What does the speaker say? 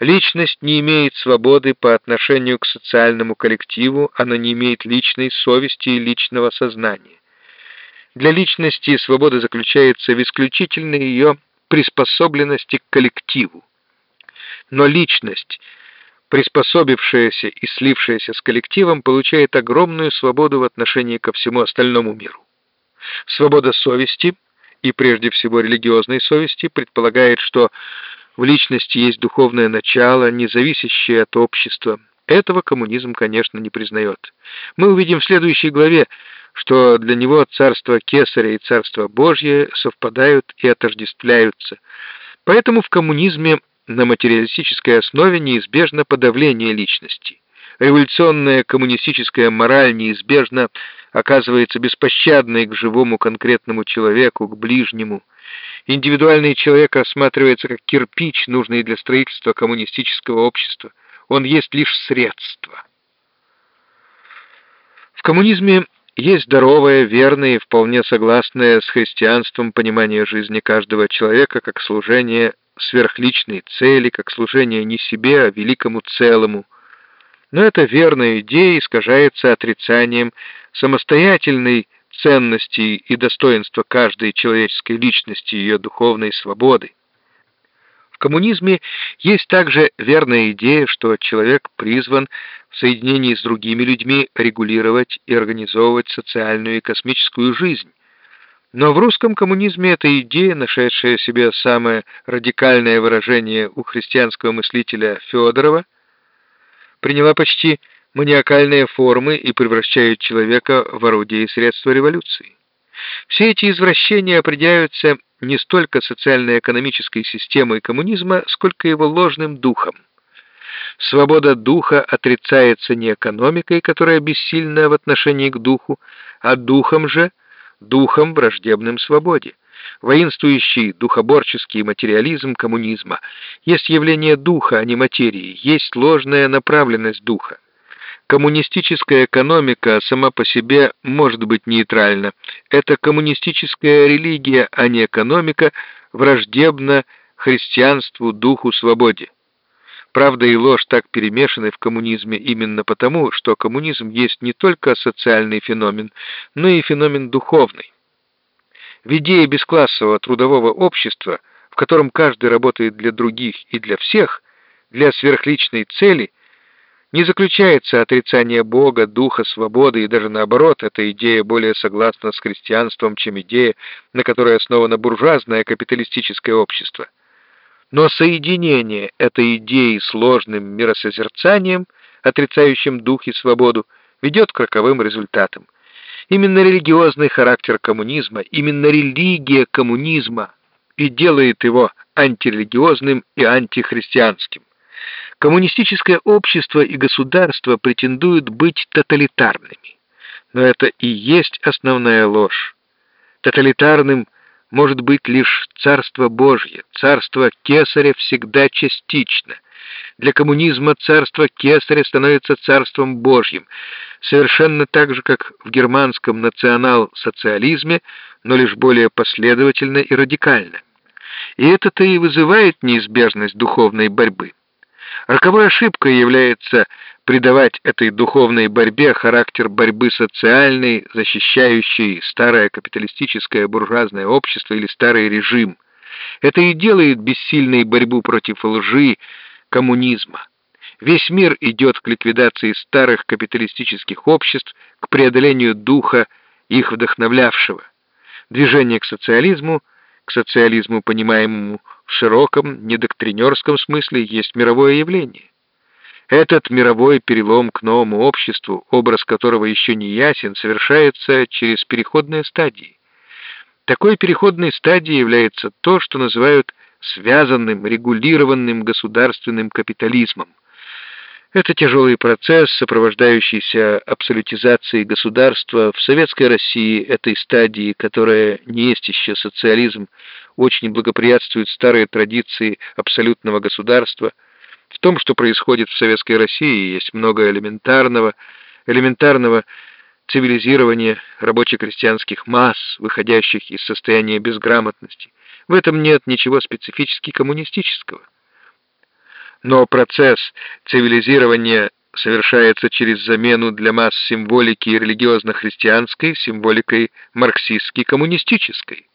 Личность не имеет свободы по отношению к социальному коллективу, она не имеет личной совести и личного сознания. Для личности свобода заключается в исключительной ее приспособленности к коллективу. Но личность, приспособившаяся и слившаяся с коллективом, получает огромную свободу в отношении ко всему остальному миру. Свобода совести, и прежде всего религиозной совести, предполагает, что в личности есть духовное начало, не зависящее от общества. Этого коммунизм, конечно, не признает. Мы увидим в следующей главе, что для него царство Кесаря и царство Божье совпадают и отождествляются. Поэтому в коммунизме на материалистической основе неизбежно подавление личности. Революционная коммунистическая мораль неизбежно оказывается беспощадной к живому конкретному человеку, к ближнему. Индивидуальный человек рассматривается как кирпич, нужный для строительства коммунистического общества. Он есть лишь средство. В коммунизме есть здоровое, верное и вполне согласное с христианством понимание жизни каждого человека как служение сверхличной цели, как служение не себе, а великому целому – но эта верная идея искажается отрицанием самостоятельной ценности и достоинства каждой человеческой личности и ее духовной свободы. В коммунизме есть также верная идея, что человек призван в соединении с другими людьми регулировать и организовывать социальную и космическую жизнь. Но в русском коммунизме эта идея, нашедшая себе самое радикальное выражение у христианского мыслителя Федорова, приняла почти маниакальные формы и превращает человека в орудие и средство революции. Все эти извращения определяются не столько социально-экономической системой коммунизма, сколько его ложным духом. Свобода духа отрицается не экономикой, которая бессильна в отношении к духу, а духом же, духом враждебным свободе. Воинствующий духоборческий материализм коммунизма есть явление духа, а не материи, есть ложная направленность духа. Коммунистическая экономика сама по себе может быть нейтральна. Это коммунистическая религия, а не экономика, враждебна христианству, духу, свободе. Правда и ложь так перемешаны в коммунизме именно потому, что коммунизм есть не только социальный феномен, но и феномен духовный. В идее бесклассового трудового общества, в котором каждый работает для других и для всех, для сверхличной цели, не заключается отрицание Бога, Духа, свободы, и даже наоборот, эта идея более согласна с христианством, чем идея, на которой основано буржуазное капиталистическое общество. Но соединение этой идеи с ложным миросозерцанием, отрицающим дух и свободу, ведет к роковым результатам. Именно религиозный характер коммунизма, именно религия коммунизма и делает его антирелигиозным и антихристианским. Коммунистическое общество и государство претендуют быть тоталитарными. Но это и есть основная ложь. Тоталитарным может быть лишь Царство Божье, Царство Кесаря всегда частично. Для коммунизма Царство Кесаря становится Царством Божьим, совершенно так же, как в германском национал-социализме, но лишь более последовательно и радикально. И это-то и вызывает неизбежность духовной борьбы. Роковой ошибкой является придавать этой духовной борьбе характер борьбы социальной, защищающей старое капиталистическое буржуазное общество или старый режим. Это и делает бессильной борьбу против лжи, коммунизма. Весь мир идет к ликвидации старых капиталистических обществ, к преодолению духа, их вдохновлявшего. Движение к социализму, к социализму, понимаемому в широком, недоктринерском смысле, есть мировое явление. Этот мировой перелом к новому обществу, образ которого еще не ясен, совершается через переходные стадии. Такой переходной стадией является то, что называют связанным, регулированным государственным капитализмом. Это тяжелый процесс, сопровождающийся абсолютизацией государства. В советской России этой стадии, которая не есть еще социализм, очень благоприятствуют старые традиции абсолютного государства. В том, что происходит в советской России, есть много элементарного, элементарного цивилизирования рабоче-крестьянских масс, выходящих из состояния безграмотности. В этом нет ничего специфически коммунистического. Но процесс цивилизирования совершается через замену для масс символики религиозно-христианской символикой марксистски-коммунистической.